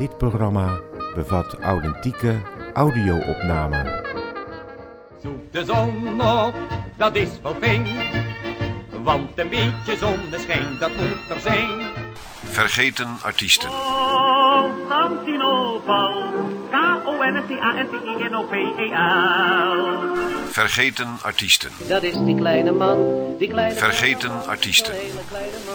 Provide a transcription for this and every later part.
Dit programma bevat authentieke audio-opnamen. Zoek de zon op, dat is wel fijn. Want een beetje zonneschijn, dat moet er zijn. Vergeten artiesten. Vergeten artiesten. Dat is die kleine man, die kleine Vergeten artiesten.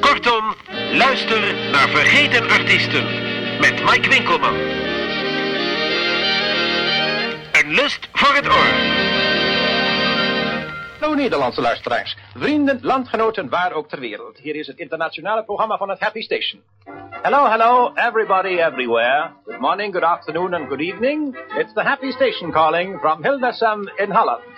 Kortom, luister naar Vergeten Artiesten met Mike Winkelman. Een lust voor het oor. Hallo Nederlandse luisteraars, vrienden, landgenoten, waar ook ter wereld. Hier is het internationale programma van het Happy Station. Hello, hello, everybody everywhere. Good morning, good afternoon and good evening. It's the Happy Station calling from Hildesheim in Holland.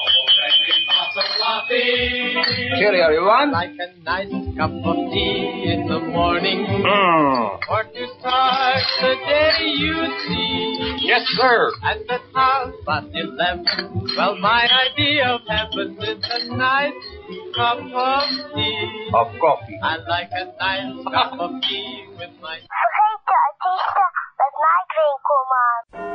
Cheerio, everyone. Like a nice cup of tea in the morning. Mm. Or to start the day you see. Yes, sir. At the house at eleven. Well, my idea of heaven is a nice cup of tea. Of coffee. I like a nice cup of tea with my Vergeten artiesten met Mike Winkelman.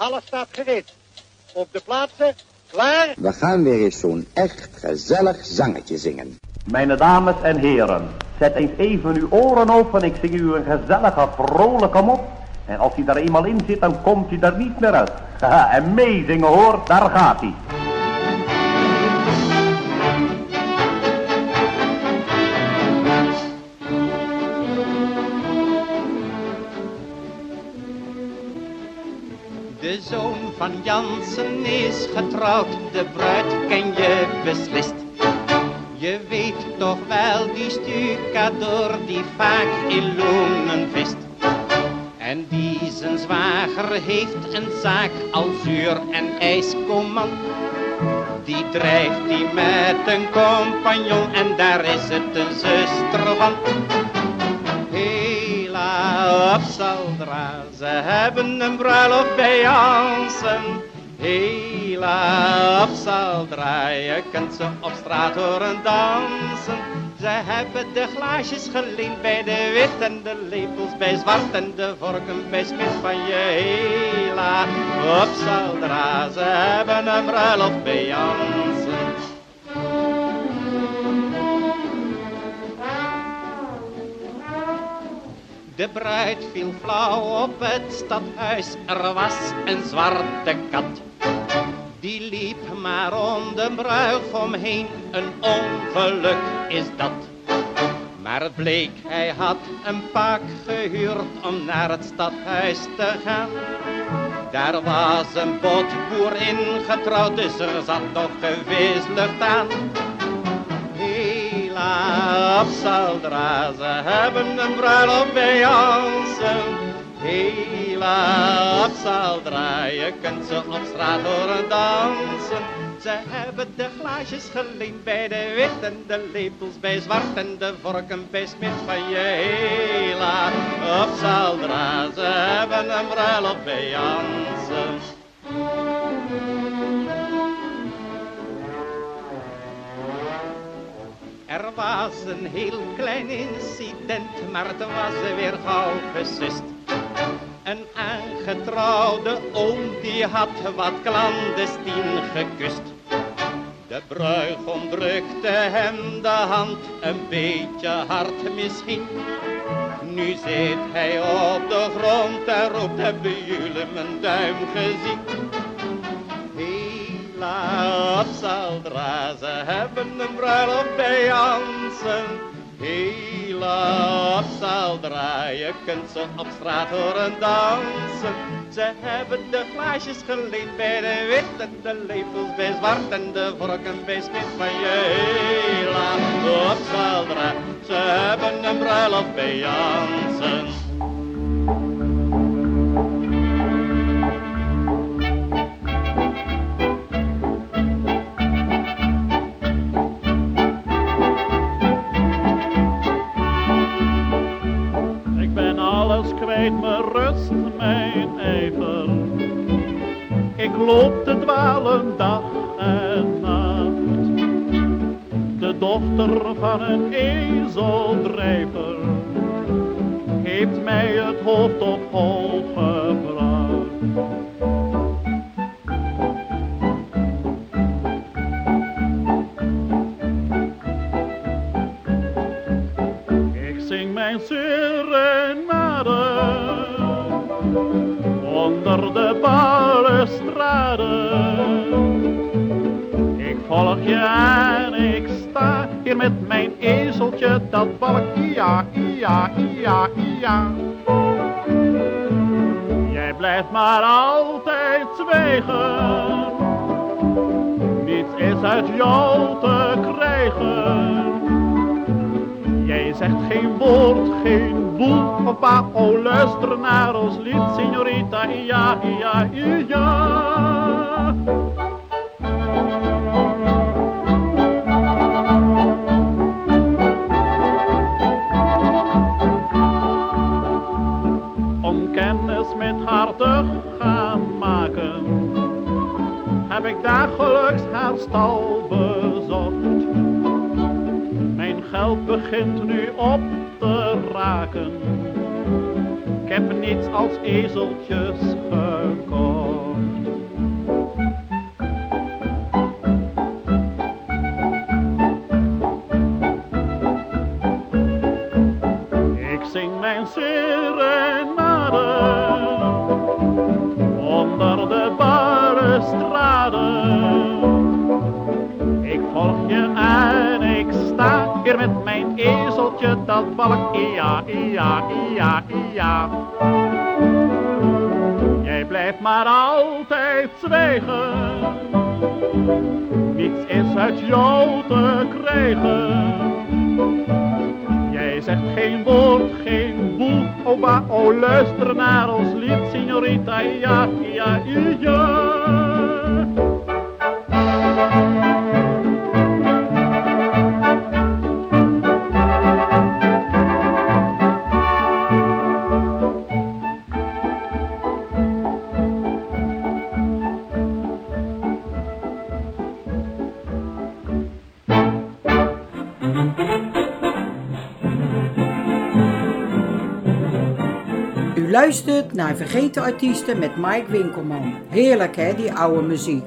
Alles staat gereed. Op de plaatsen, klaar. We gaan weer eens zo'n echt gezellig zangetje zingen. Mijn dames en heren, zet eens even uw oren open. Ik zing u een gezellige, vrolijke mop. En als hij daar eenmaal in zit, dan komt hij er niet meer uit. Haha, en meezingen hoor, daar gaat hij. Van Jansen is getrouwd, de bruid ken je beslist. Je weet toch wel die stukadoor die vaak in Loenen vist. En die zijn zwager heeft een zaak als zuur en ijskoman. Die drijft die met een compagnon en daar is het een zuster van. Op ze hebben een bruiloft bij Jansen. Hela op Saldra, je kunt ze op straat horen dansen. Ze hebben de glaasjes geleend bij de wit en de lepels bij zwart en de vorken bij smid van je hela op. Ze hebben een bruiloft bij Jansen. De bruid viel flauw op het stadhuis, er was een zwarte kat. Die liep maar om de bruigom heen, een ongeluk is dat. Maar het bleek, hij had een pak gehuurd om naar het stadhuis te gaan. Daar was een botboer ingetrouwd, dus er zat nog gewis lucht aan. Op Saldra, ze hebben een bruiloft bij. Hela op Saldra, je kunt ze op straat horen dansen. Ze hebben de glaasjes geleend bij de wit en de lepels bij zwart en de vorken bij smid van je hela op Saldra. Ze hebben een bruiloft bij Jansen. Er was een heel klein incident, maar het was weer gauw gesust. Een aangetrouwde oom die had wat clandestien gekust. De bruigom drukte hem de hand, een beetje hard misschien. Nu zit hij op de grond en roept, hebben jullie mijn duim gezien? Hela op Zaldra, ze hebben een bruiloft bij Jansen. Hela op je kunt ze op straat horen dansen. Ze hebben de glaasjes geleend bij de wit en de lepels bij zwart en de vorken bij smit van je hela op. Ze hebben een bruiloft bij Jansen. Kwijt, mijn rust, mijn ijver. Ik loop te dwalen dag en nacht. De dochter van een ezeldrijver heeft mij het hoofd op hol gebracht. Onder de balustrade. Ik volg je en ik sta hier met mijn ezeltje dat balk, ja, ja, ja, ja. Jij blijft maar altijd zwijgen, niets is uit jou te krijgen. Jij zegt geen woord, geen boel, papa, oh luister naar ons lied, signorita, ja, ja, ja. Om kennis met haar te gaan maken, heb ik dagelijks haar stal begint nu op te raken. Ik heb niets als ezeltjes ja, ja, ja, ja. Jij blijft maar altijd zwijgen, niets is uit jou te krijgen. Jij zegt geen woord, geen boel, ba, oh luister naar ons lied, signorita, ja, ja, ja. Luistert naar Vergeten Artiesten met Mike Winkelman. Heerlijk hè, die oude muziek.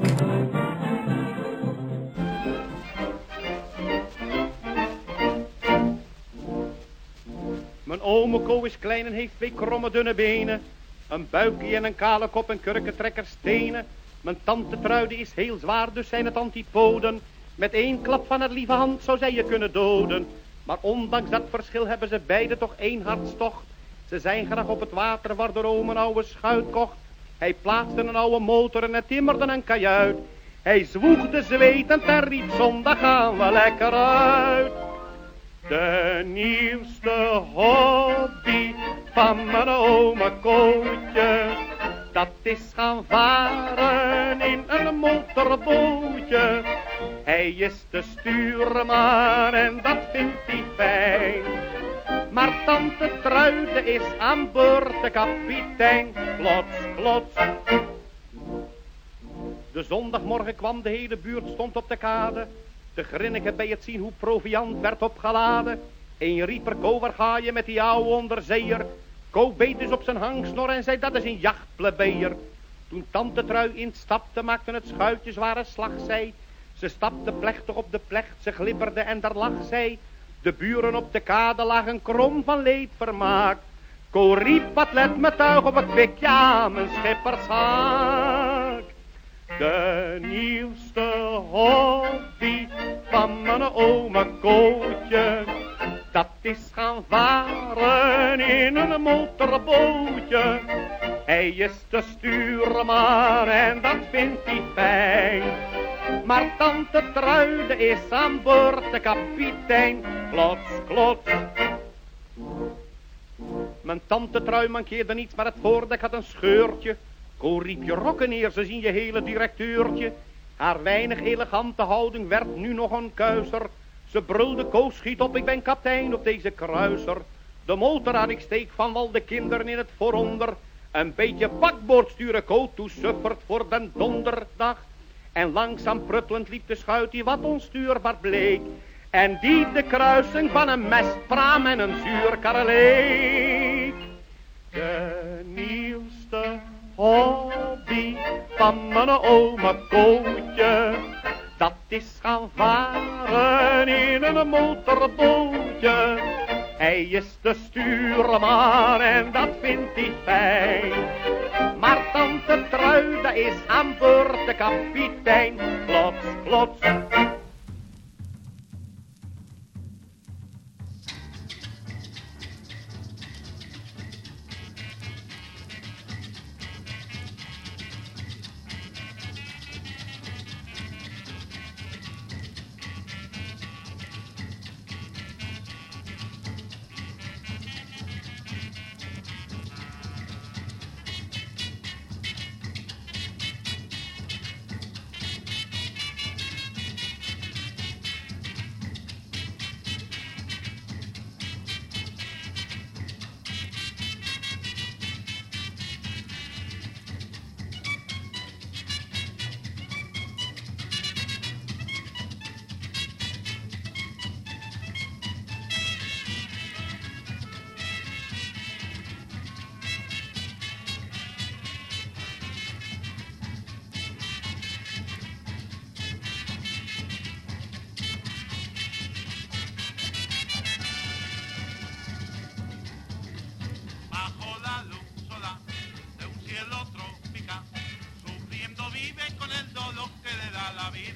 Mijn ome Ko is klein en heeft twee kromme dunne benen. Een buikje en een kale kop en kurkentrekker stenen. Mijn tante Truide is heel zwaar, dus zijn het antipoden. Met één klap van haar lieve hand zou zij je kunnen doden. Maar ondanks dat verschil hebben ze beide toch één hartstocht. Ze zijn graag op het water waar de oom een oude schuit kocht. Hij plaatste een oude motor en hij timmerde een kajuit. Hij zwoegde zwetend en riep zondag gaan we lekker uit. De nieuwste hobby van mijn oma Kootje, dat is gaan varen in een motorbootje. Hij is de stuurman en dat vindt hij fijn. Maar tante Truide is aan boord de kapitein. Plots, plots. De zondagmorgen kwam de hele buurt stond op de kade. Te grinniken bij het zien hoe proviant werd opgeladen. Een rieper, Ko, waar ga je met die oude onderzeeër? Ko beet dus op zijn hangsnor en zei dat is een jachtplebeer. Toen tante Trui instapte, maakte het schuitje zware slag zij. Ze stapte plechtig op de plecht, ze glibberde en daar lag zij. De buren op de kade lagen krom van leedvermaak. Ko riep, wat let me tuig op het wikje aan mijn schippershaak. De nieuwste hobby van mijn oma Kootje, dat is gaan varen in een motorbootje. Hij is de stuurman en dat vindt hij fijn. Maar tante Truide is aan boord de kapitein. Klots, klots. Mijn tante Trui mankeerde niets, maar het voordek had een scheurtje. Ko riep je rokken neer, ze zien je hele directeurtje. Haar weinig elegante houding werd nu nog een kuiser. Ze brulde, Koos schiet op, ik ben kapitein op deze kruiser. De motor had ik steek van wal de kinderen in het vooronder. Een beetje bakboord sturen, Ko toe suffert voor den donderdag. En langzaam pruttelend liep de schuit die wat onstuurbaar bleek. En die de kruising van een mestpraam en een zuurkarre leek. De nieuwste hobby van mijn oma Kootje. Dat is gaan varen in een motorbootje. Hij is de stuurman en dat vindt hij fijn. Maar tante Truide is aan boord de kapitein. Klots, klots.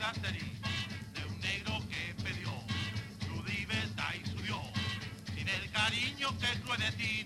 de un negro que pedió, su libertad y su subió, sin el cariño que tuve de ti.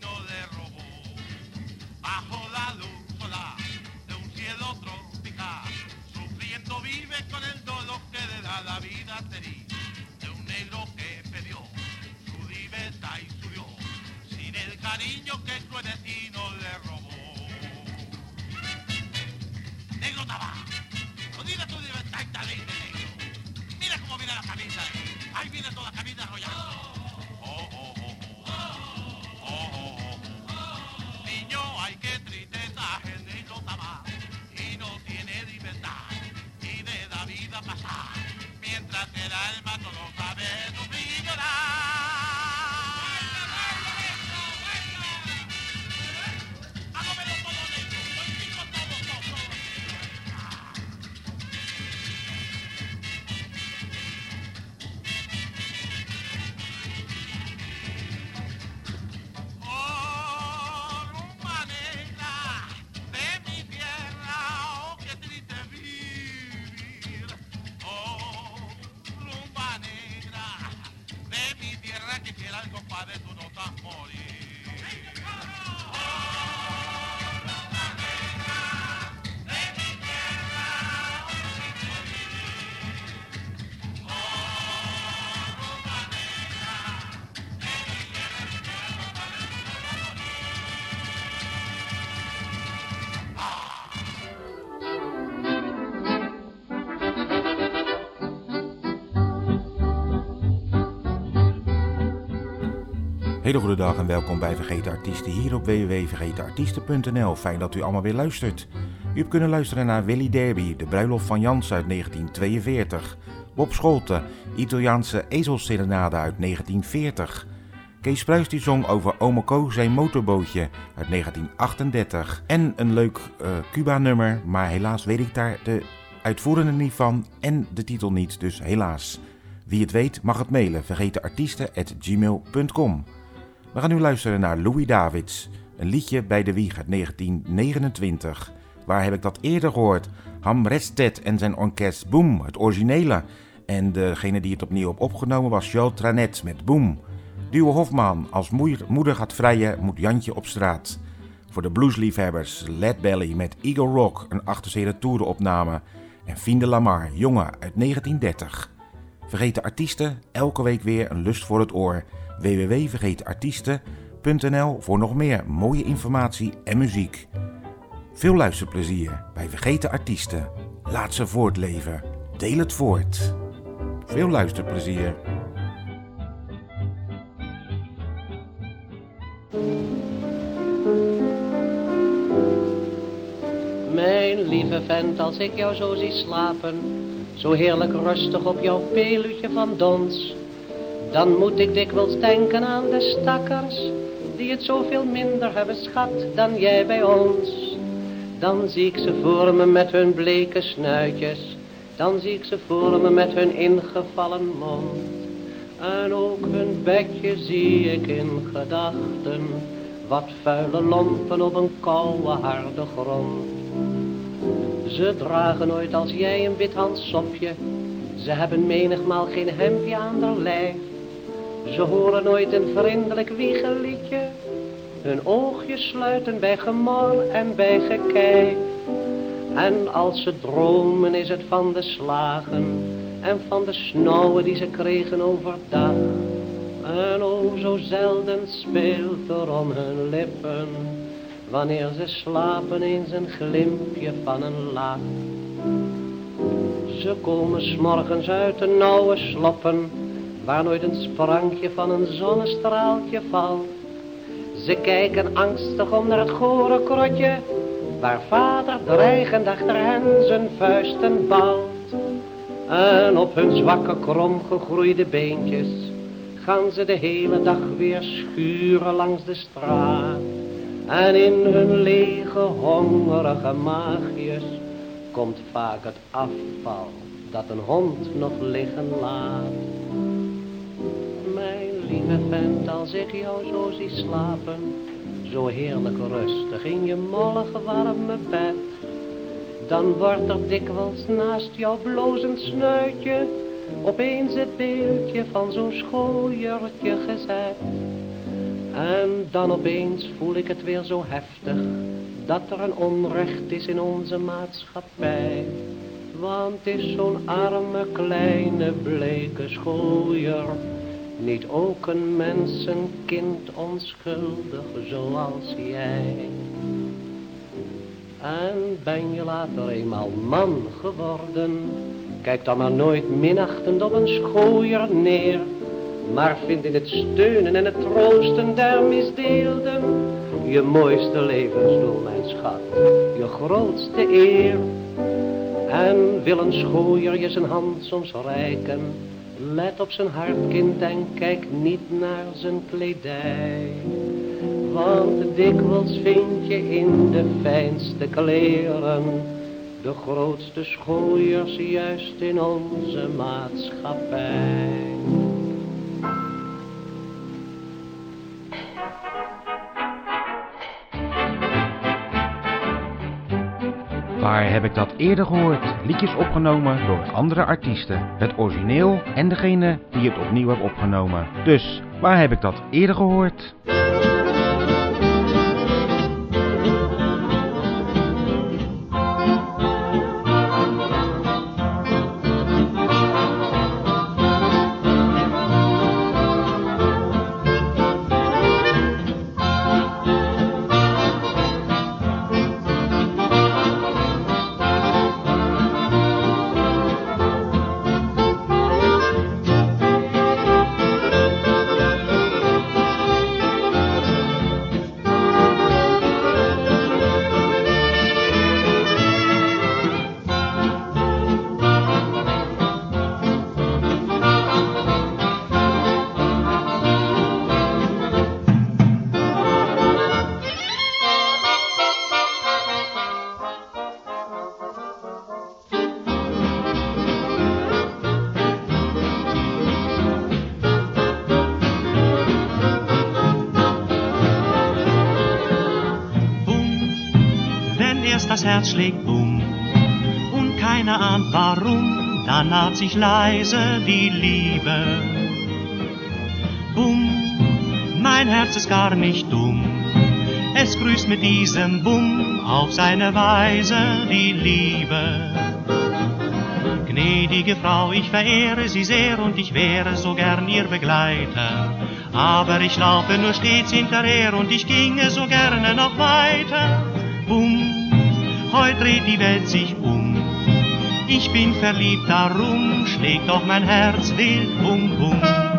Hele goede dag en welkom bij Vergeten Artiesten hier op www.vergetenartiesten.nl. Fijn dat u allemaal weer luistert. U hebt kunnen luisteren naar Willy Derby, de bruiloft van Jans uit 1942. Bob Scholte, Italiaanse ezelserenade uit 1940. Kees Pruis die zong over Ome Ko zijn motorbootje uit 1938. En een leuk eh, Cuba-nummer, maar helaas weet ik daar de uitvoerende niet van en de titel niet, dus helaas. Wie het weet mag het mailen vergetenartiesten.gmail.com. We gaan nu luisteren naar Louis Davids, een liedje bij de Wieg uit 1929. Waar heb ik dat eerder gehoord? Ham Restet en zijn orkest Boom, het originele. En degene die het opnieuw op opgenomen was Joe Tranet met Boom. Duwe Hofman, als moeder gaat vrijen, moet Jantje op straat. Voor de bluesliefhebbers Led Belly met Eagle Rock, een achterzeerde toerenopname. En Finde Lamar, jongen uit 1930. Vergeten artiesten, elke week weer een lust voor het oor. www.vergetenartiesten.nl voor nog meer mooie informatie en muziek. Veel luisterplezier bij Vergeten Artiesten. Laat ze voortleven. Deel het voort. Veel luisterplezier. Mijn lieve vent, als ik jou zo zie slapen, zo heerlijk rustig op jouw peluutje van dons, dan moet ik dikwijls denken aan de stakkers, die het zoveel minder hebben schat dan jij bij ons. Dan zie ik ze voor me met hun bleke snuitjes, dan zie ik ze voor me met hun ingevallen mond. En ook hun bedje zie ik in gedachten, wat vuile lompen op een koude harde grond. Ze dragen nooit als jij een wit handsopje, ze hebben menigmaal geen hemdje aan haar lijf. Ze horen nooit een vriendelijk wiegeliedje, hun oogjes sluiten bij gemor en bij gekijf. En als ze dromen is het van de slagen en van de snauwen die ze kregen overdag. En o, zo zelden speelt er om hun lippen, wanneer ze slapen eens een glimpje van een lach. Ze komen s'morgens uit de nauwe sloppen, waar nooit een sprankje van een zonnestraaltje valt. Ze kijken angstig om naar het gore krotje, waar vader dreigend achter hen zijn vuisten balt. En op hun zwakke krom gegroeide beentjes gaan ze de hele dag weer schuren langs de straat. En in hun lege hongerige maagjes komt vaak het afval dat een hond nog liggen laat. Als ik jou zo zie slapen, zo heerlijk rustig in je mollige warme bed, dan wordt er dikwijls naast jouw blozend snuitje opeens het beeldje van zo'n schooiertje gezet. En dan opeens voel ik het weer zo heftig, dat er een onrecht is in onze maatschappij. Want is zo'n arme kleine bleke schooier, niet ook een mensenkind onschuldig zoals jij. En ben je later eenmaal man geworden, kijk dan maar nooit minachtend op een schooier neer. Maar vind in het steunen en het troosten der misdeelden je mooiste levensdoel, mijn schat, je grootste eer. En wil een schooier je zijn hand soms reiken, let op zijn hartkind en kijk niet naar zijn kledij. Want dikwijls vind je in de fijnste kleren de grootste schooiers juist in onze maatschappij. Heb ik dat eerder gehoord? Liedjes opgenomen door andere artiesten. Het origineel en degene die het opnieuw heeft opgenomen. Dus, waar heb ik dat eerder gehoord? Sich leise die Liebe. Bumm, mein Herz ist gar nicht dumm, es grüßt mit diesem Bumm auf seine Weise die Liebe. Gnädige Frau, ich verehre Sie sehr und ich wäre so gern Ihr Begleiter. Aber ich laufe nur stets hinterher und ich ginge so gerne noch weiter. Bumm, heute dreht die Welt sich um. Ich bin verliebt, darum schlägt doch mein Herz wild bum bum.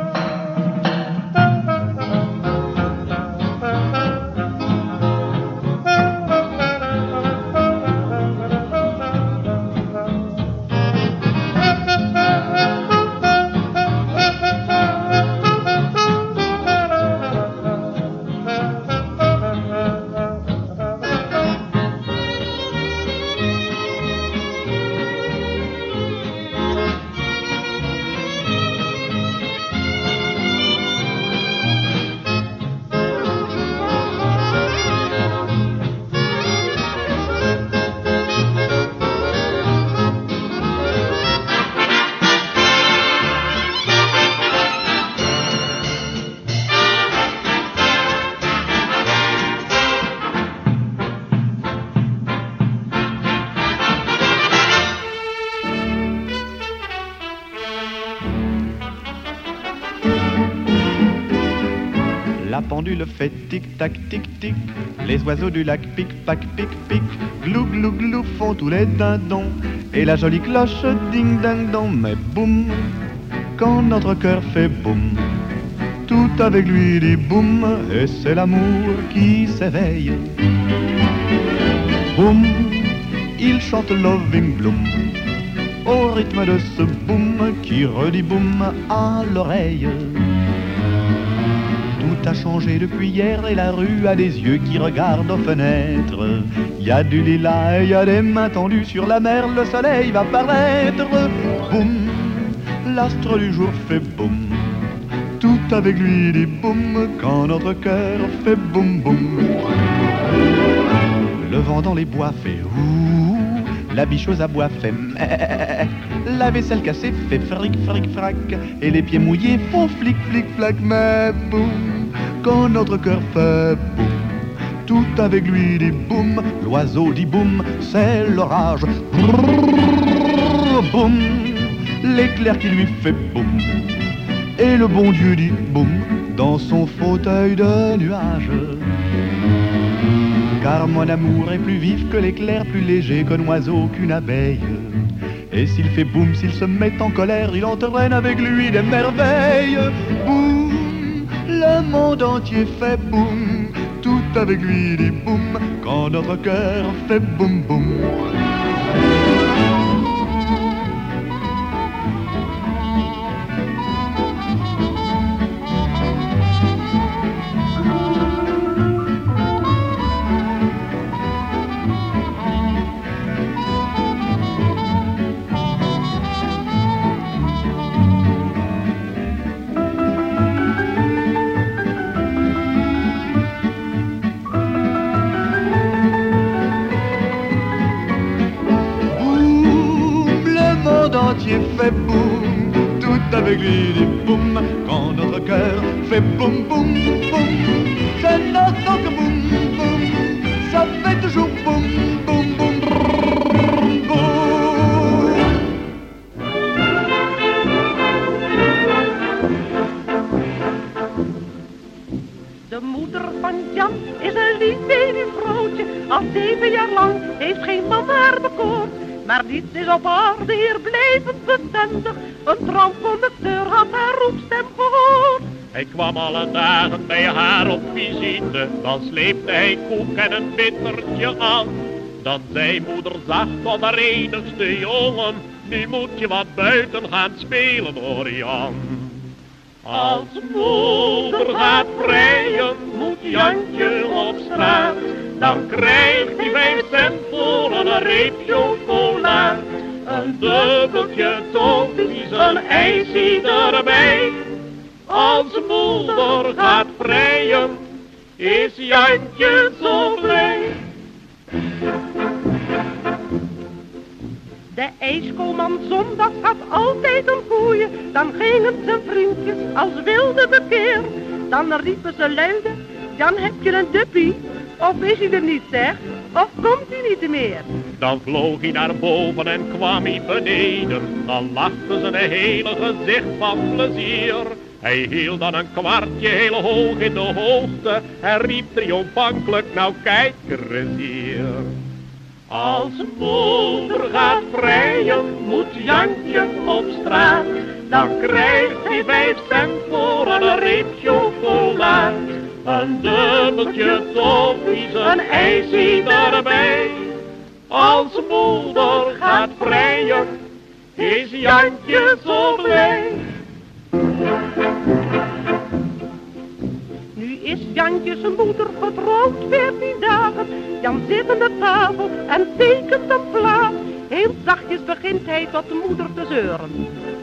Pendule fait tic-tac, tic-tic. Les oiseaux du lac pic-pac, pic-pic. Glou, glou, glou font tous les dindons. Et la jolie cloche ding-ding-dong. Mais boum, quand notre cœur fait boum, tout avec lui dit boum. Et c'est l'amour qui s'éveille. Boum, il chante Loving Bloom. Au rythme de ce boum qui redit boum à l'oreille. A changé depuis hier et la rue a des yeux qui regardent aux fenêtres. Il y a du lilas et il y a des mains tendues sur la mer, le soleil va paraître. Boum, l'astre du jour fait boum. Tout avec lui dit boum quand notre cœur fait boum boum. Le vent dans les bois fait ouh, la biche aux abois fait meh. La vaisselle cassée fait fric fric frac et les pieds mouillés font flic flic flac mais boum quand notre cœur fait boum. Tout avec lui dit boum l'oiseau dit boum c'est l'orage. Boum. L'éclair qui lui fait boum. Et le bon Dieu dit boum dans son fauteuil de nuage. Car mon amour est plus vif que l'éclair, plus léger qu'un oiseau, qu'une abeille. Et s'il fait boum, s'il se met en colère, il entraîne avec lui des merveilles. Boum, le monde entier fait boum, tout avec lui dit boum, quand notre cœur fait boum boum. Boum, boum, quand notre cœur fait boum boum dan sleepte hij koek en een bittertje aan. Dan zei moeder zacht tot haar enigste jongen, nu moet je wat buiten gaan spelen hoor Jan. Als moeder gaat vrijen, moet Jantje op straat. Dan krijgt hij vijf cent voor een reep chocola. Een dubbeltje toffees, een ijsie erbij. Als moeder gaat vrijen, is Jantje zo blij. De ijskoolman zondags had altijd een koeien. Dan gingen zijn vriendjes als wilde bekeer. Dan riepen ze luide, Jan heb je een duppie? Of is hij er niet zeg? Of komt hij niet meer? Dan vloog hij naar boven en kwam hij beneden. Dan lachte zijn hele gezicht van plezier. Hij hield dan een kwartje heel hoog in de hoogte en riep triomfantelijk, nou kijk er eens hier. Als moeder gaat vrijen, moet Jantje op straat. Dan krijgt hij vijf cent voor een reep chocola. Een dubbeltje toffies, een ijsie erbij. Als moeder gaat vrijen, is Jantje zo blij. Nu is Jantje zijn moeder getrouwd, veertien dagen. Jan zit aan de tafel en tekent een plaat. Heel zachtjes begint hij tot de moeder te zeuren.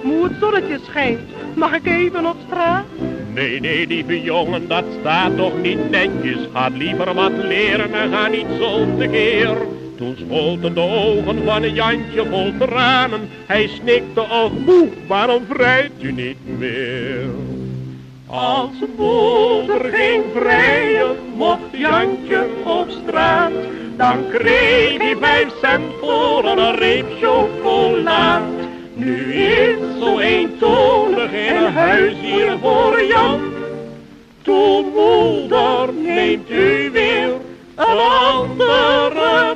Moe, het zonnetje schijnt, mag ik even op straat? Nee, nee, lieve jongen, dat staat toch niet netjes. Ga liever wat leren en ga niet zo tekeer. Toen schoten de ogen van Jantje vol tranen. Hij snikte, och moe, waarom vrijt u niet meer? Als moeder ging vrijen, mocht Jantje op straat. Dan kreeg hij vijf cent voor een reep chocola. Nu is zo eentonig in huis hier voor Jan. Toen moeder neemt u weer een andere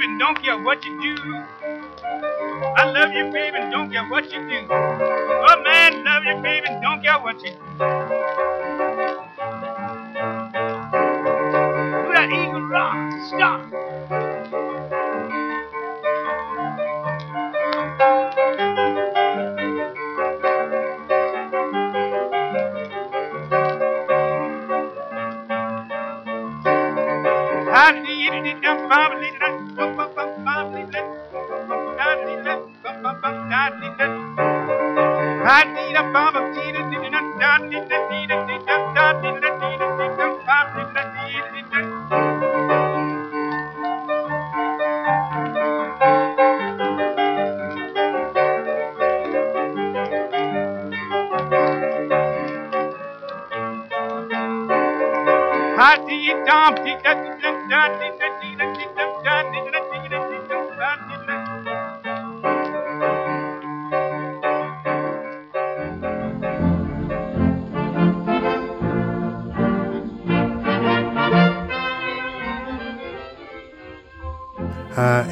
baby, and don't care what you do. I love you, baby, and don't care what you do. Oh man, love you, baby, and don't care what you. Do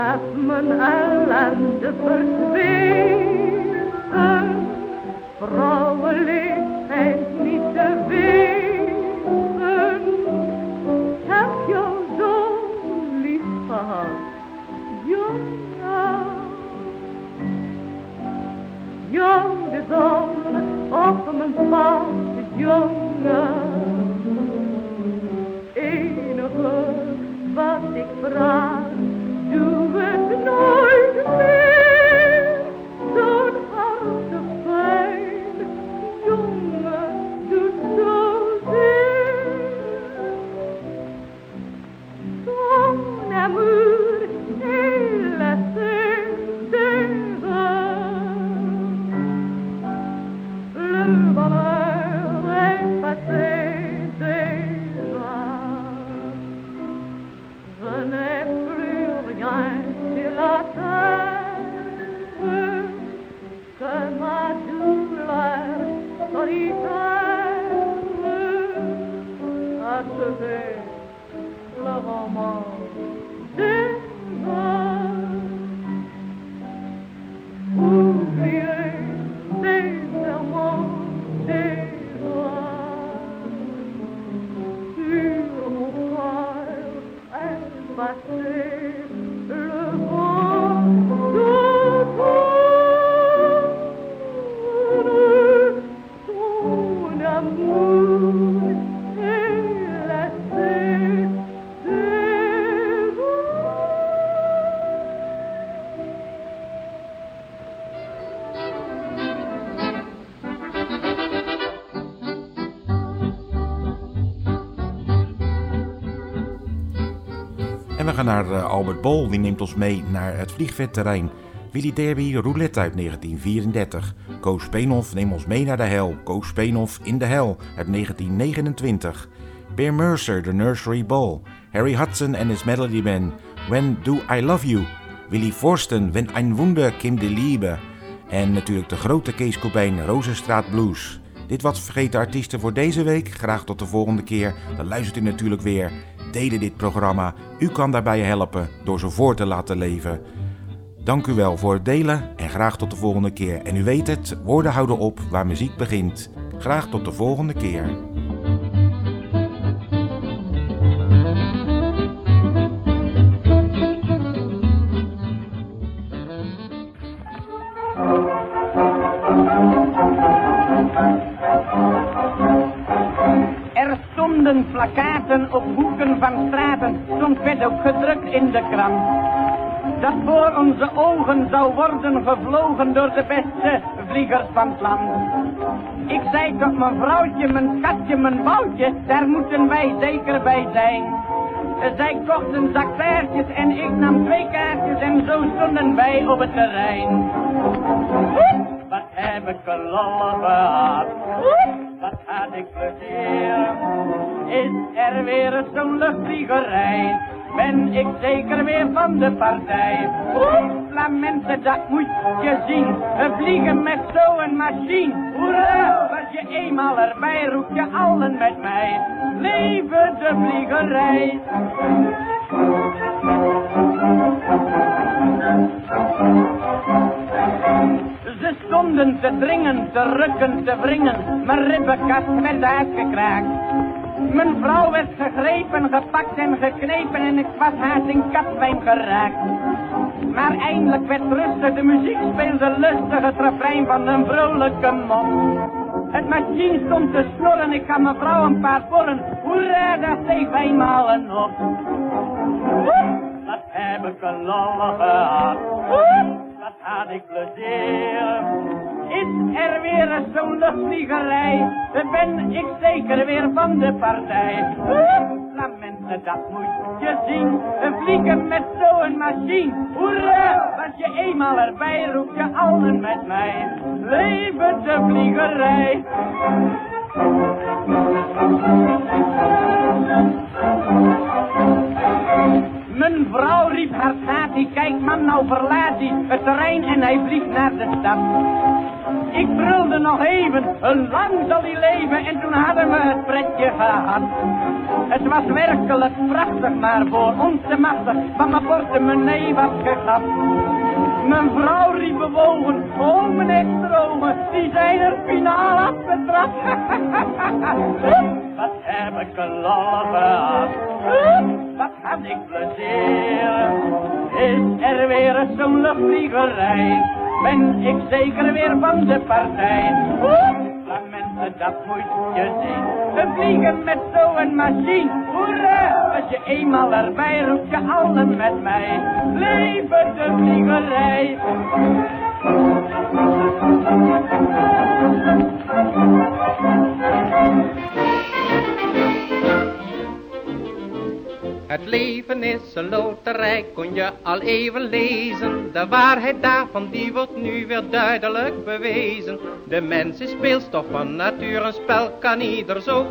Heb mijn ellende verzwegen, Albert Bol, die neemt ons mee naar het vliegvetterrein. Willy Derby, Roulette uit 1934. Koos Peenhoff neemt ons mee naar de hel. Koos Peenhoff in de hel uit 1929. Bear Mercer, The Nursery Ball. Harry Hudson en his Melody Man. When Do I Love You? Willy Forsten, Wenn ein Wunder Kim de Liebe. En natuurlijk de grote Kees Cobain, Rozenstraat Blues. Dit was Vergeten Artiesten voor deze week. Graag tot de volgende keer. Dan luistert u natuurlijk weer. Delen dit programma. U kan daarbij helpen door ze voor te laten leven. Dank u wel voor het delen en graag tot de volgende keer. En u weet het, woorden houden op waar muziek begint. Graag tot de volgende keer. De. Dat voor onze ogen zou worden gevlogen door de beste vliegers van het land. Ik zei tot mijn vrouwtje, mijn schatje, mijn boutje, daar moeten wij zeker bij zijn. Zij kocht een zak en ik nam twee kaartjes en zo stonden wij op het terrein. Wat heb ik lol gehad, wat had ik plezier. Is er weer zo'n luchtvliegerij, ben ik zeker weer van de partij. Hoepla mensen, dat moet je zien, we vliegen met zo'n machine. Hoera, was je eenmaal erbij, roep je allen met mij. Leven de vliegerij. Ze stonden te dringen, te rukken, te wringen. Mijn ribbenkast werd uitgekraakt. Mijn vrouw werd gegrepen, gepakt en geknepen en ik was haast in kapwijn geraakt. Maar eindelijk werd rustig, de muziek speelde lustig, het refrein van een vrolijke mop. Het machine stond te snorren, ik gaf mijn vrouw een paar porren. Hoera, dat steeg eenmaal een op. Wat heb ik een lol gehad. Wat had ik plezier. Is er weer zo'n luchtvliegerij, dan ben ik zeker weer van de partij. Lamenten, dat moet je zien. Een vliegen met zo'n machine. Hoera, was je eenmaal erbij, roep je allen met mij. Leven de vliegerij. Mijn vrouw riep haar die kijk man nou verlaat hij het terrein en hij vliegt naar de stad. Ik brulde nog even, een lang zal hij leven en toen hadden we het pretje gehad. Het was werkelijk prachtig, maar voor ons te machtig, van mijn portemonnee was gegapt. Mijn vrouw riep bewogen, oh meneer Stromen, die zijn er finaal afgetrapt. Wat heb ik een gehad, wat had ik plezier. Is er weer zo'n luchtvliegerij, ben ik zeker weer van de partij. Dat moet je zien. We vliegen met zo'n machine. Hoera, als je eenmaal erbij roept je allen met mij. Leven de vliegerij. Het leven is een loterij, kon je al even lezen. De waarheid daarvan, die wordt nu weer duidelijk bewezen. De mens is speelstof van natuur, een spel kan ieder zo.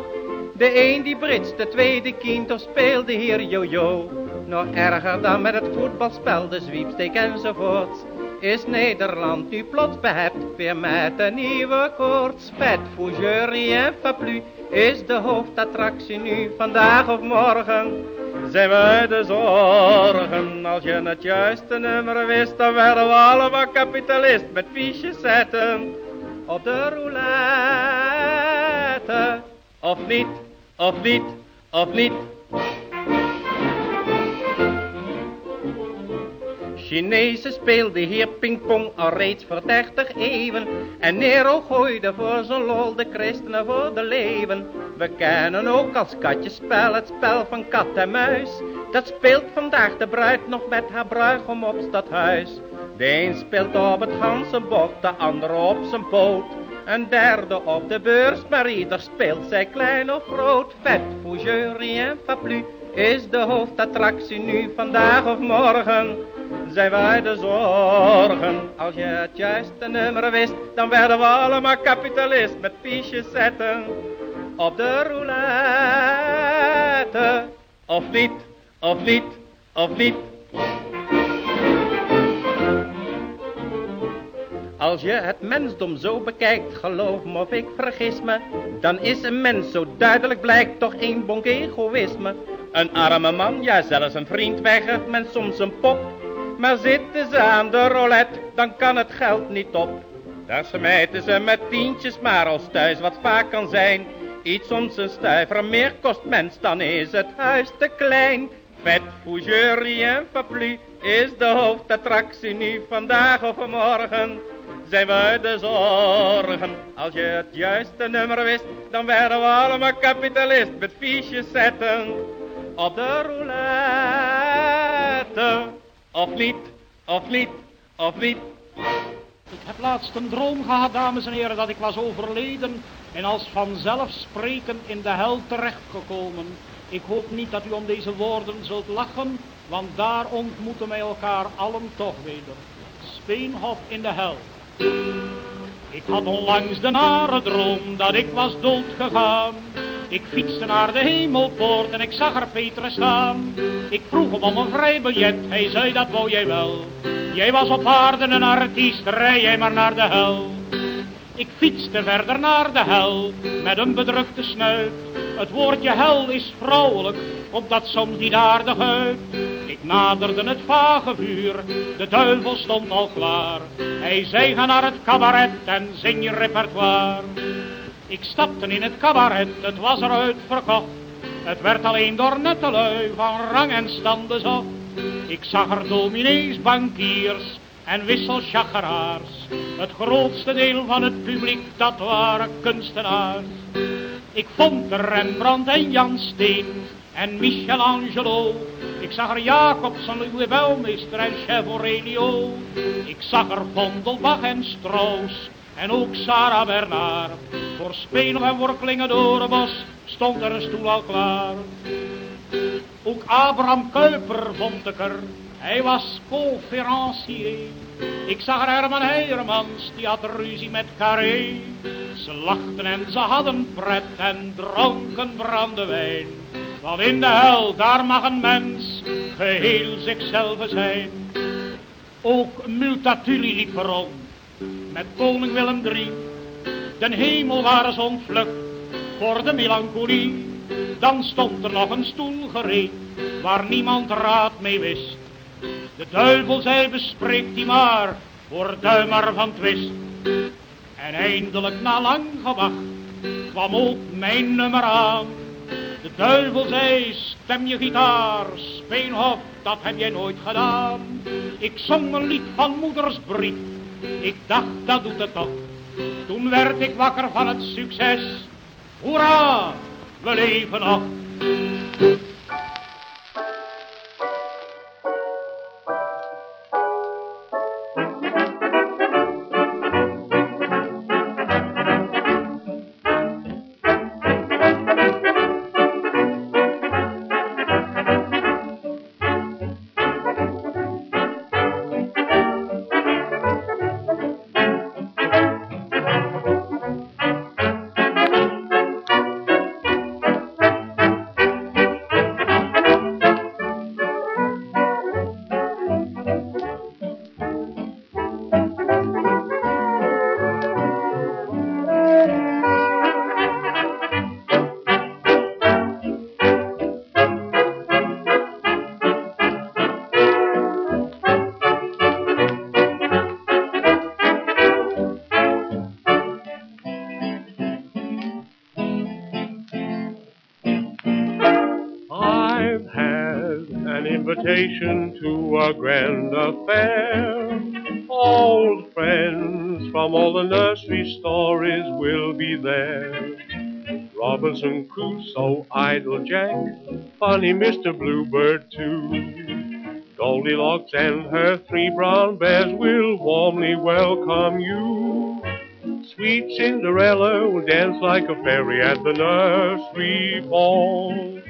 De een die brits, de tweede kind of speelde hier yo-yo. Nog erger dan met het voetbalspel, de zwiepsteek enzovoorts. Is Nederland nu plots behept, weer met een nieuwe koorts. Vet, fougeur, rien pas is de hoofdattractie nu, vandaag of morgen zijn wij de zorgen. Als je het juiste nummer wist, dan werden we allemaal kapitalist met fiches zetten op de roulette. Of niet, of niet, of niet. Chinezen speelden hier pingpong al reeds voor dertig eeuwen. En Nero gooide voor zijn lol de christenen voor de leeuwen. We kennen ook als katjespel het spel van kat en muis. Dat speelt vandaag de bruid nog met haar bruigom op stadhuis. De een speelt op het ganzenbord, de andere op zijn poot. Een derde op de beurs, maar ieder speelt zij klein of groot. Vet, fougeur, rien pas plus, is de hoofdattractie nu vandaag of morgen zijn wij de zorgen. Als je het juiste nummer wist, dan werden we allemaal kapitalist met fiches zetten op de roulette. Of niet, of niet, of niet. Als je het mensdom zo bekijkt, geloof me of ik vergis me, dan is een mens zo duidelijk blijkt toch één bonk egoïsme. Een arme man, ja zelfs een vriend weigert men soms een pop, maar zitten ze aan de roulette, dan kan het geld niet op. Daar smijten ze met tientjes, maar als thuis wat vaak kan zijn, iets om zijn stuiver meer kost mens, dan is het huis te klein. Vet fougeur, rien pas plus, is de hoofdattractie nu vandaag of morgen. Zijn we de zorgen, als je het juiste nummer wist, dan werden we allemaal kapitalist met fiches zetten op de roulette. Of niet, of niet, of niet. Ik heb laatst een droom gehad, dames en heren, dat ik was overleden en als vanzelfsprekend in de hel terechtgekomen. Ik hoop niet dat u om deze woorden zult lachen, want daar ontmoeten wij elkaar allen toch weder. Speenhof in de hel. Ik had onlangs de nare droom dat ik was doodgegaan. Ik fietste naar de hemelpoort en ik zag er Petrus staan. Ik vroeg hem om een vrijbiljet, hij zei dat wou jij wel. Jij was op aarde een artiest, rij jij maar naar de hel. Ik fietste verder naar de hel, met een bedrukte snuit. Het woordje hel is vrouwelijk, opdat soms niet aardig uit. Ik naderde het vage vuur, de duivel stond al klaar. Hij zei ga naar het cabaret en zing je repertoire. Ik stapte in het cabaret, het was eruit verkocht. Het werd alleen door nette lui van rang en stand bezocht. Ik zag er dominees, bankiers en wisselchageraars. Het grootste deel van het publiek, dat waren kunstenaars. Ik vond er Rembrandt en Jan Steen en Michelangelo. Ik zag er Jacobsen, Louis Belmeester en Chef. Ik zag er Vondelbach en Strauss en ook Sarah Bernard. Voor Spelen en voor Klingendorenbos stond er een stoel al klaar. Ook Abraham Kuyper vond ik er, hij was conferencier. Ik zag er Herman Heijermans, die had ruzie met Carré. Ze lachten en ze hadden pret en dronken brandewijn. Want in de hel, daar mag een mens geheel zichzelf zijn. Ook Multatuli liep rond, met koning Willem III. Den hemel waren ze ontvlucht voor de melancholie. Dan stond er nog een stoel gereed, waar niemand raad mee wist. De duivel zei, bespreekt die maar, voor duimer van twist. En eindelijk na lang gewacht, kwam ook mijn nummer aan. De duivel zei, stem je gitaar, Speenhof, dat heb jij nooit gedaan. Ik zong een lied van moeders brief, ik dacht dat doet het toch. Toen werd ik wakker van het succes, hoera, we leven nog. Robinson Crusoe, Idle Jack, funny Mr. Bluebird too. Goldilocks and her three brown bears will warmly welcome you. Sweet Cinderella will dance like a fairy at the nursery ball.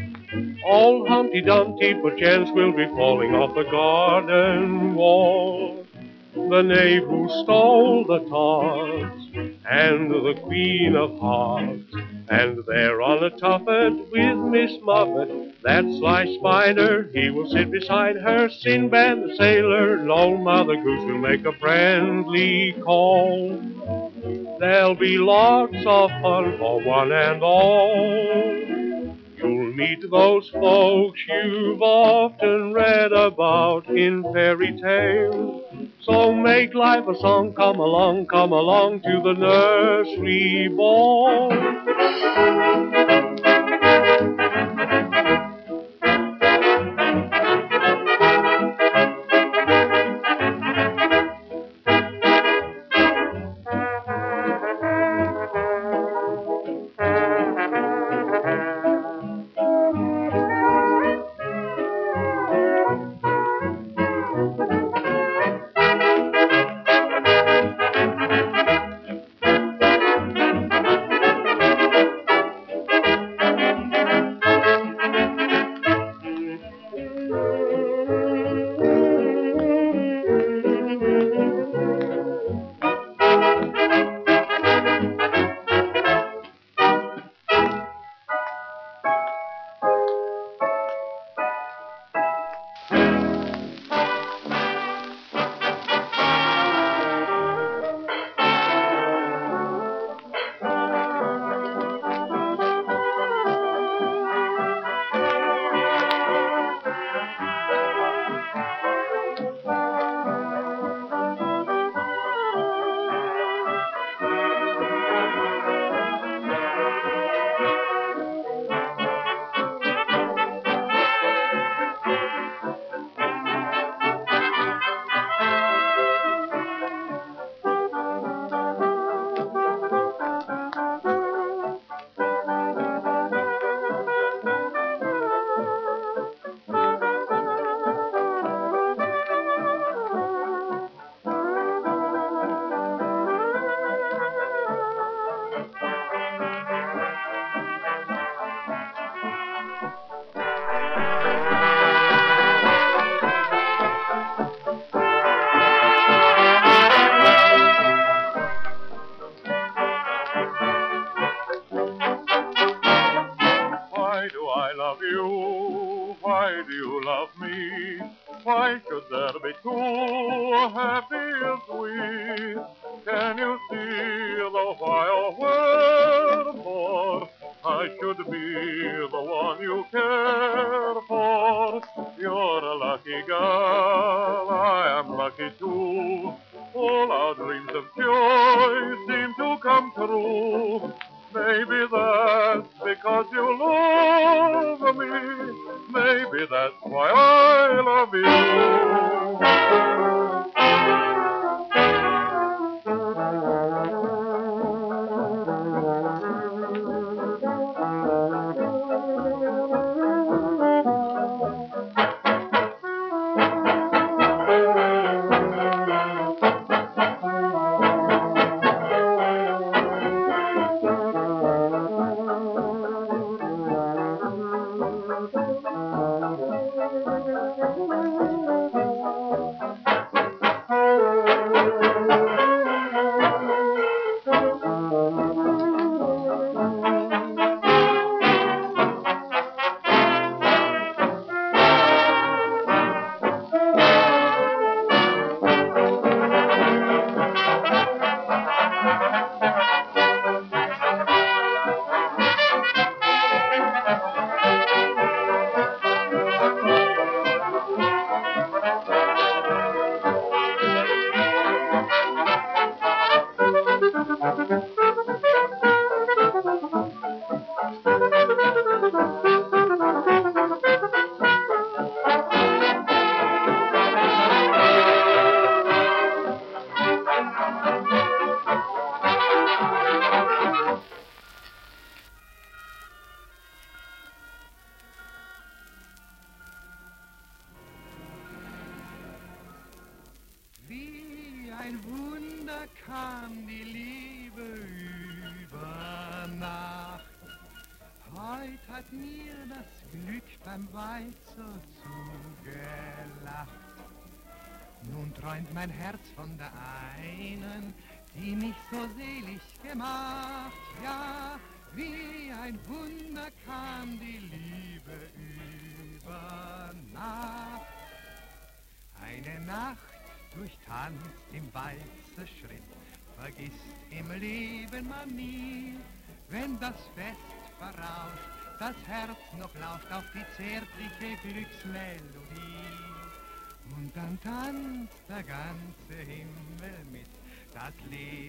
Old Humpty Dumpty perchance will be falling off the garden wall. The knave who stole the tarts, and the queen of hearts. And there on a tuffet with Miss Muffet, that sly spider, he will sit beside her. Sinbad the sailor, and old Mother Goose will make a friendly call. There'll be lots of fun for one and all. Meet those folks you've often read about in fairy tales. So make life a song, come along, come along to the nursery ball.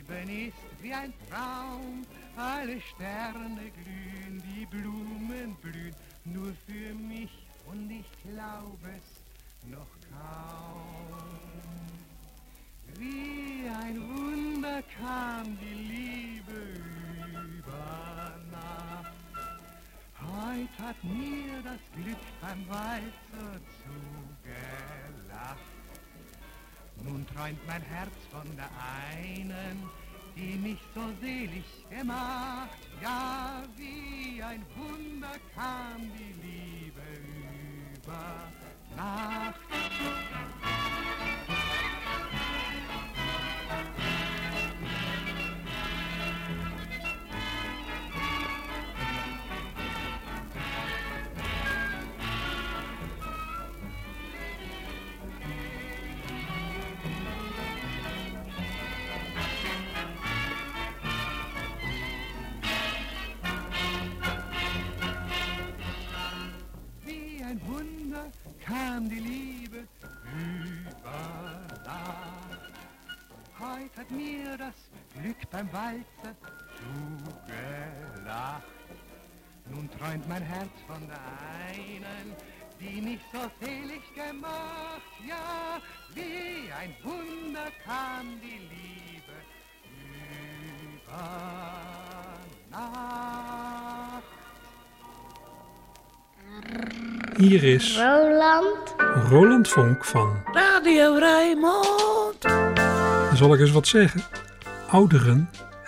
Leben ist wie ein Traum, alle Sterne glühen, die Blumen blühen, nur für mich und ich glaube es noch kaum. Wie ein Wunder kam die Liebe über Nacht. Heut hat mir das Glück beim Walzer zugelacht. Nun träumt mein Herz von der einen, die mich so selig gemacht. Ja, wie ein Wunder kam die Liebe über Nacht. Walzer zugelacht. Nun träumt mein Herz von der einen, die mich so selig gemacht. Ja, wie ein Wunder kam die Liebe über Nacht. Hier is Roland. Roland Vonk van. Radio Rijnmond. Zal ik eens wat zeggen? Ouderen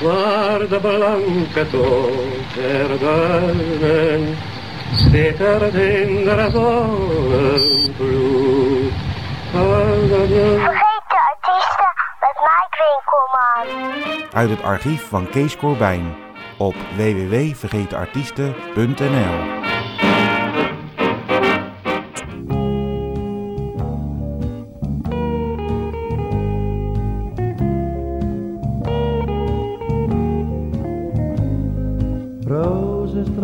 Guarda blanca verdonen, sticker in de zon blu. Vergeet de artiesten met Mike Winkelman. Uit het archief van Kees Corbijn op www.vergetenartiesten.nl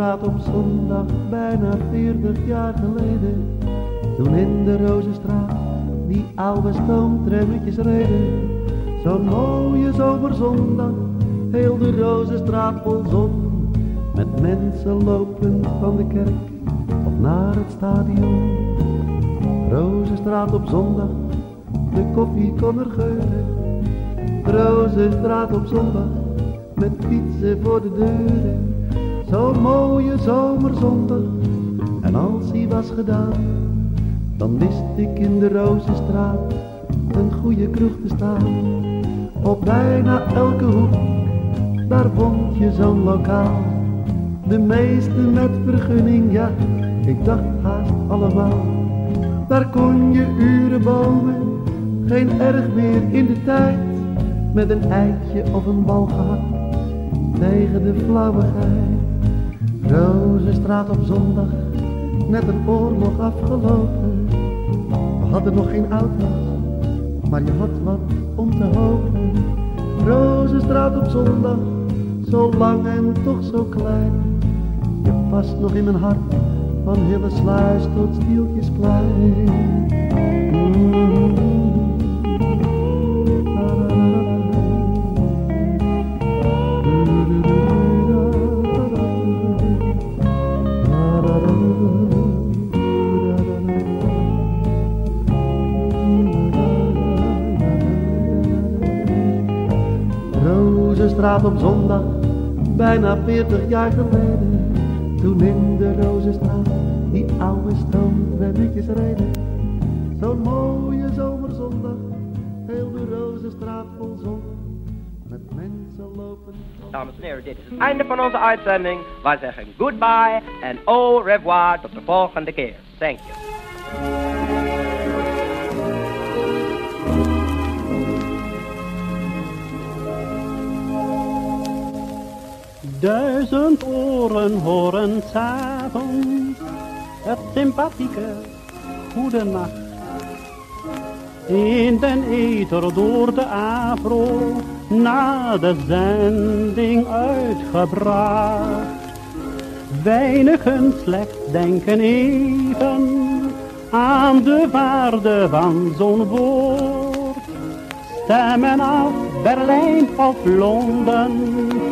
Rozenstraat op zondag, bijna 40 jaar geleden. Toen in de Rozenstraat die oude stoomtrammetjes reden. Zo'n mooie zomerzondag, heel de Rozenstraat vol zon. Met mensen lopen van de kerk of naar het stadion. Rozenstraat op zondag, de koffie kon er geuren. Rozenstraat op zondag, met fietsen voor de deuren. Zo'n mooie zomerzondag, en als die was gedaan, dan wist ik in de Rozenstraat een goede kroeg te staan. Op bijna elke hoek, daar vond je zo'n lokaal. De meeste met vergunning, ja, ik dacht haast allemaal. Daar kon je uren bomen, geen erg meer in de tijd. Met een eitje of een bal gehakt, tegen de flauwigheid. Rozenstraat op zondag, net een oorlog afgelopen. We hadden nog geen auto's, maar je had wat om te hopen. Rozenstraat op zondag, zo lang en toch zo klein. Je past nog in mijn hart, van Hillesluis tot Stieltjesplein. Rozenstraat op zondag, bijna 40 jaar geleden. Toen in de Rozenstraat die oude stoomtrammetjes reden. Zo'n mooie zomerzondag, heel de Rozenstraat vol zon. Met mensen lopen. Dames en heren, dit is het einde van onze uitzending. Wij zeggen goodbye en au revoir tot de volgende keer. Thank you. Duizend oren horen s'avonds het sympathieke goedenacht. In den ether door de afro na de zending uitgebracht. Weinigen slechts denken even aan de waarde van zo'n woord. Stemmen af Berlijn of Londen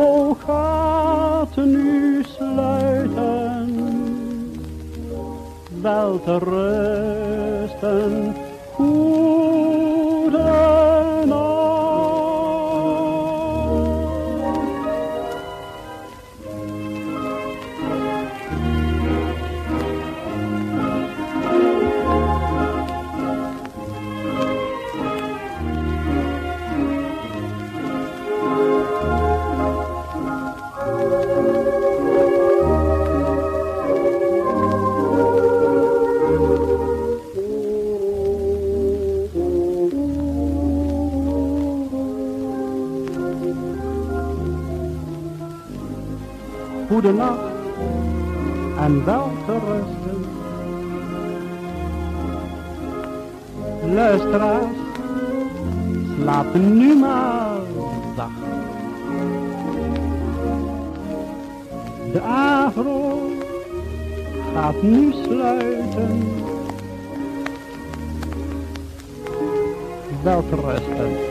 gaat nu sluiten, wel te rusten, goedenacht en wel te rusten. Luisteraars, slaap nu maar zacht. De avro gaat nu sluiten. Wel te rusten.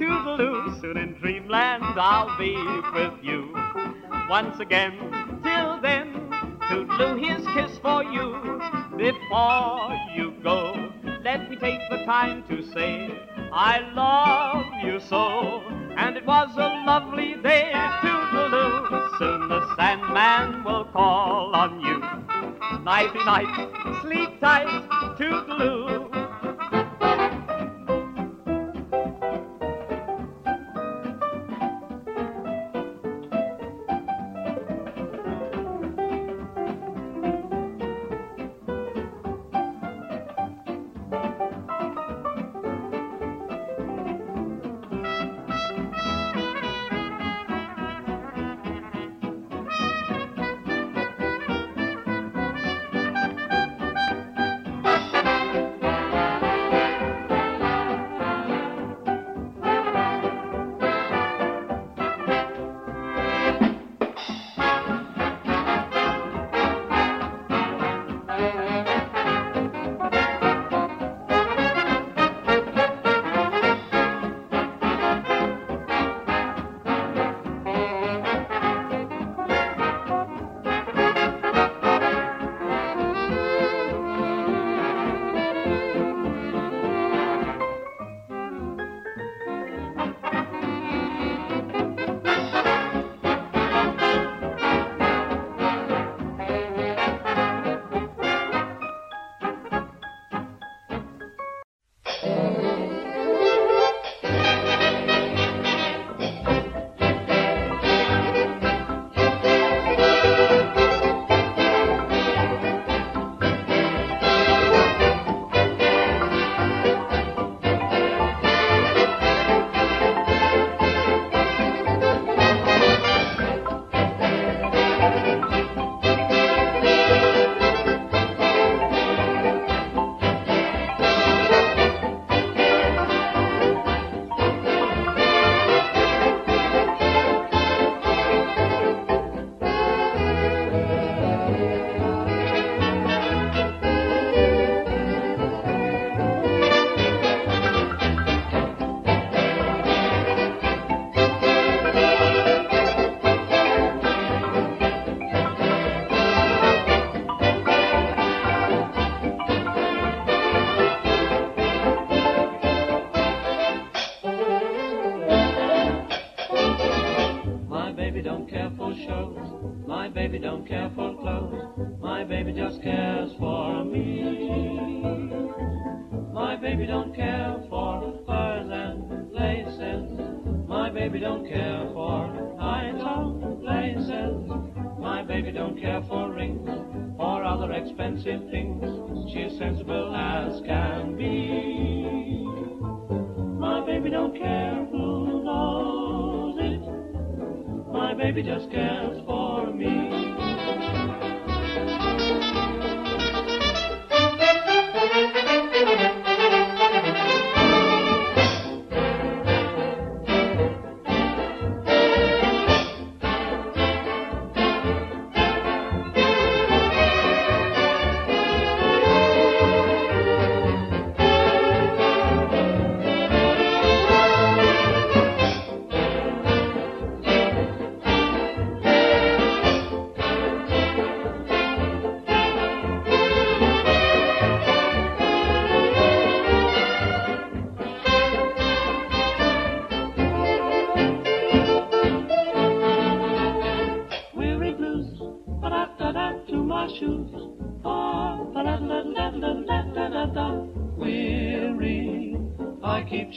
Toodaloo, soon in dreamland I'll be with you. Once again, till then, Toodaloo, here's kiss for you. Before you go, let me take the time to say I love you so. And it was a lovely day, Toodaloo. Soon the Sandman will call on you. Nighty night, sleep tight, Toodaloo.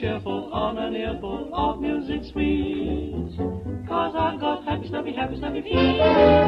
Cheerful on an earful of music sweet. Cause I've got happy, snappy, happy, snappy feet.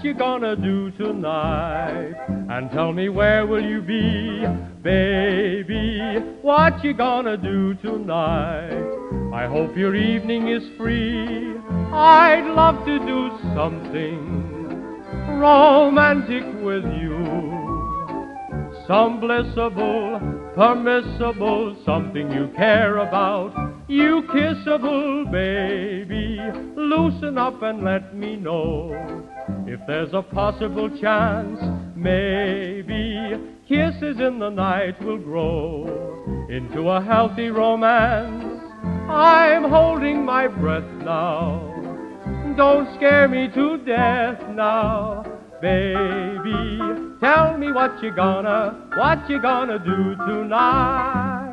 What you gonna do tonight? And tell me where will you be? Baby, what you gonna do tonight? I hope your evening is free. I'd love to do something romantic with you. Some blissable, permissible, something you care about. You kissable baby, loosen up and let me know if there's a possible chance. Maybe kisses in the night will grow into a healthy romance. I'm holding my breath now. Don't scare me to death now, baby. Tell me what you're gonna, what you're gonna do tonight.